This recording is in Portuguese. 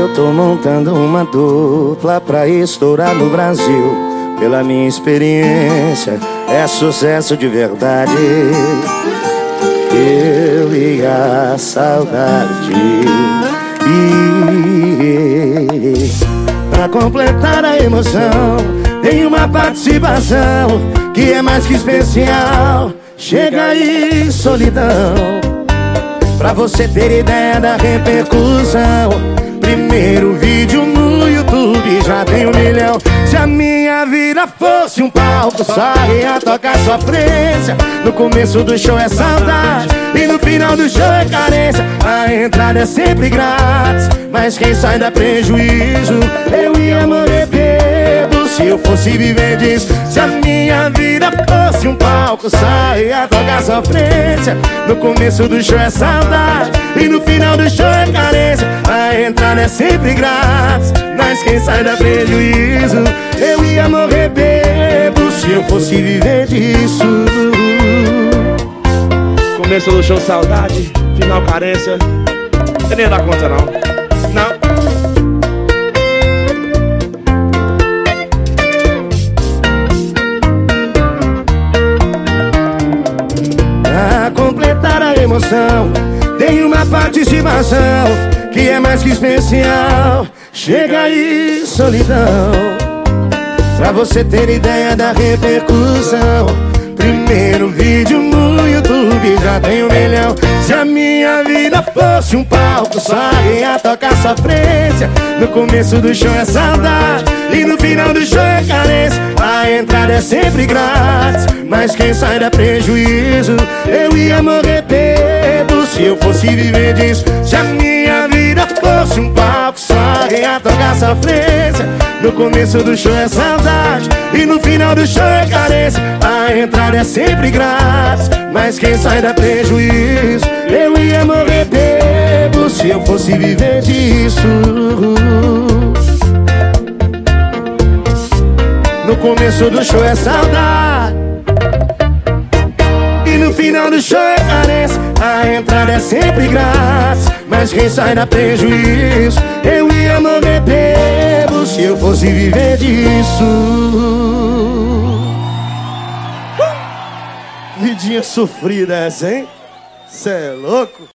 Eu tô montando uma dupla pra estourar no Brasil. Pela minha experiência, é sucesso de verdade. Eu e a saudade. E pra completar a emoção, tem uma participação que é mais que especial. Chega aí, solidão. Pra você ter ideia da repercussão Primeiro vídeo no YouTube já tem um milhão. Se a minha vida fosse um palco Só ia tocar sofrência No começo do show é saudade E no final do show é carência. A entrada é sempre grátis Mas quem sai dá prejuízo? Eu ia morrer bebo Se eu fosse viver disso. Se a minha vida fosse um palco Saia tocar sofrência No começo do show é saudade E no final do show é carência é sempre grátis Mas quem sai dá prejuízo Eu ia morrer bebo Se eu fosse viver disso. Começo do show saudade Final carência. Eu nem dar conta não. Não. Emoção Tem uma participação que é mais que especial. Chega aí, solidão. Pra você ter ideia da repercussão. Primeiro vídeo no YouTube já tem um milhão. Se a minha vida fosse um palco Só ia tocar sofrência No começo do show é saudade E no final do show é carência. A entrada é sempre grátis Mas quem sai dá prejuízo? Eu ia morrer bebo Se eu fosse viver disso Ia tocar sofrência No começo do show é saudade E no final do show é carência. A entrada é sempre grátis Mas quem sai dá prejuízo. Eu ia morrer bebo Se eu fosse viver disso. No começo do show é saudade final do show é carência A entrada é sempre grátis Mas quem sai dá prejuízo Eu ia morrer bebo Se eu fosse viver disso Vidinha sofrida essa, hein? Cê é louco?